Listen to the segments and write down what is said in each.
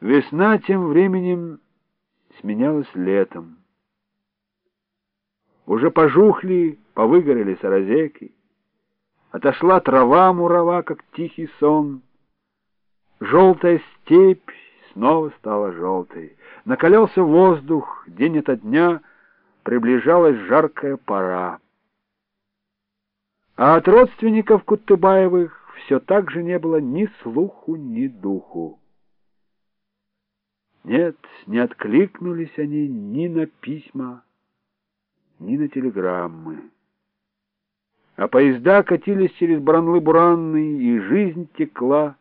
Весна тем временем сменялась летом. Уже пожухли, повыгорели саразеки. Отошла трава мурава, как тихий сон. Желтая степь снова стала желтой. Накалялся воздух, день ото дня приближалась жаркая пора. А от родственников Кутыбаевых все так же не было ни слуху, ни духу. Нет, не откликнулись они ни на письма, ни на телеграммы. А поезда катились через Баранлы-Буранный, и жизнь текла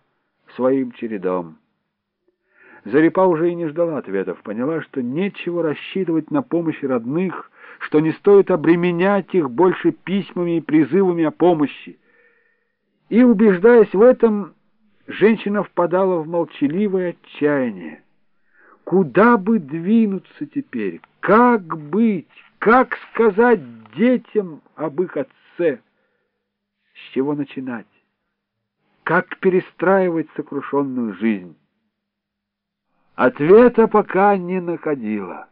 своим чередом. Зарипа уже и не ждала ответов, поняла, что нечего рассчитывать на помощь родных, что не стоит обременять их больше письмами и призывами о помощи. И, убеждаясь в этом, женщина впадала в молчаливое отчаяние. Куда бы двинуться теперь? Как быть? Как сказать детям об их отце? С чего начинать? Как перестраивать сокрушенную жизнь? Ответа пока не находила.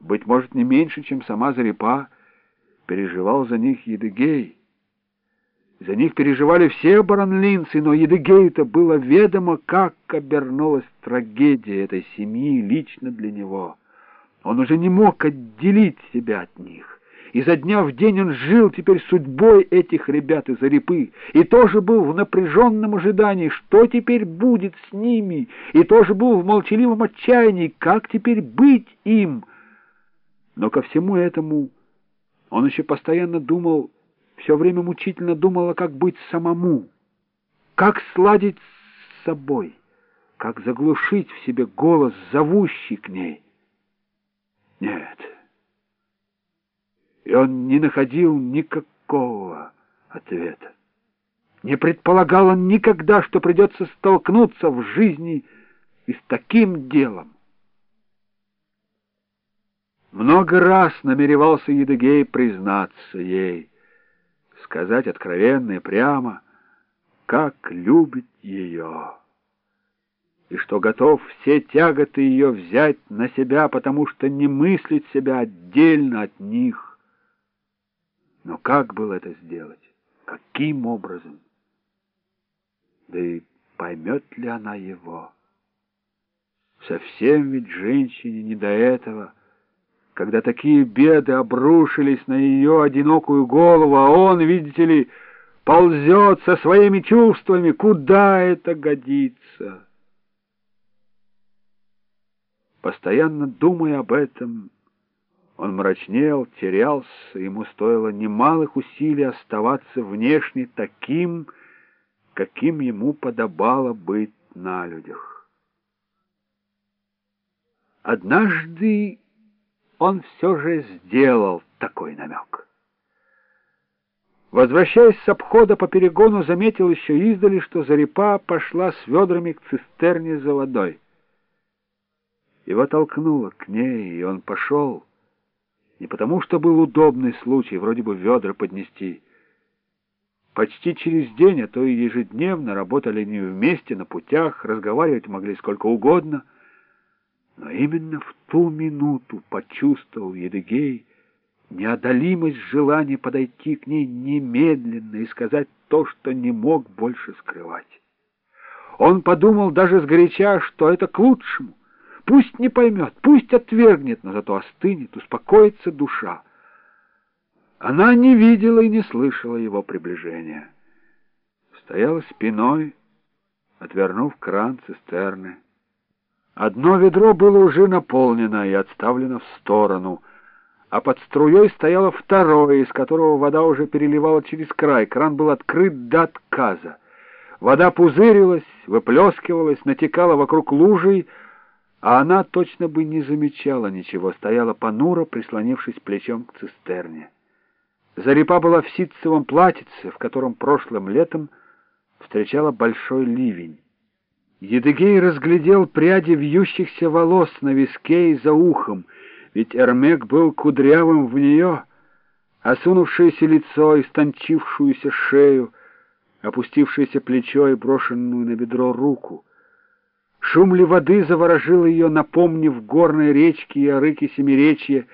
Быть может, не меньше, чем сама Зарипа, переживал за них Едыгей. За них переживали все баранлинцы, но Едыгею-то было ведомо, как обернулась трагедия этой семьи лично для него. Он уже не мог отделить себя от них. Изо дня в день он жил теперь судьбой этих ребят из Арипы, и тоже был в напряженном ожидании, что теперь будет с ними, и тоже был в молчаливом отчаянии, как теперь быть им. Но ко всему этому он еще постоянно думал, все время мучительно думал, как быть самому, как сладить с собой, как заглушить в себе голос, зовущий к ней. Нет, и он не находил никакого ответа. Не предполагал он никогда, что придется столкнуться в жизни и с таким делом. Много раз намеревался Едыгей признаться ей, сказать откровенно и прямо, как любит ее, и что готов все тяготы ее взять на себя, потому что не мыслит себя отдельно от них. Но как было это сделать? Каким образом? Да и поймет ли она его? Совсем ведь женщине не до этого, когда такие беды обрушились на ее одинокую голову, а он, видите ли, ползет со своими чувствами. Куда это годится? Постоянно думая об этом, он мрачнел, терялся, ему стоило немалых усилий оставаться внешне таким, каким ему подобало быть на людях. Однажды он все же сделал такой намек. Возвращаясь с обхода по перегону, заметил еще издали, что Зарипа пошла с ведрами к цистерне за водой. Его толкнуло к ней, и он пошел, не потому, что был удобный случай, вроде бы ведра поднести. Почти через день, а то и ежедневно работали они вместе на путях, разговаривать могли сколько угодно. Но именно в ту минуту почувствовал Едыгей неодолимость желания подойти к ней немедленно и сказать то, что не мог больше скрывать. Он подумал даже сгоряча, что это к лучшему. Пусть не поймет, пусть отвергнет, но зато остынет, успокоится душа. Она не видела и не слышала его приближения. Стояла спиной, отвернув кран цистерны. Одно ведро было уже наполнено и отставлено в сторону, а под струей стояло второе, из которого вода уже переливала через край. Кран был открыт до отказа. Вода пузырилась, выплескивалась, натекала вокруг лужей, а она точно бы не замечала ничего, стояла понуро, прислонившись плечом к цистерне. Зарипа была в ситцевом платьице, в котором прошлым летом встречала большой ливень. Едыгей разглядел пряди вьющихся волос на виске и за ухом, ведь Эрмек был кудрявым в нее, осунувшееся лицо, истончившуюся шею, опустившееся плечо и брошенную на бедро руку — Шум ли воды заворожил ее, напомнив горные речки и орыки семиречья,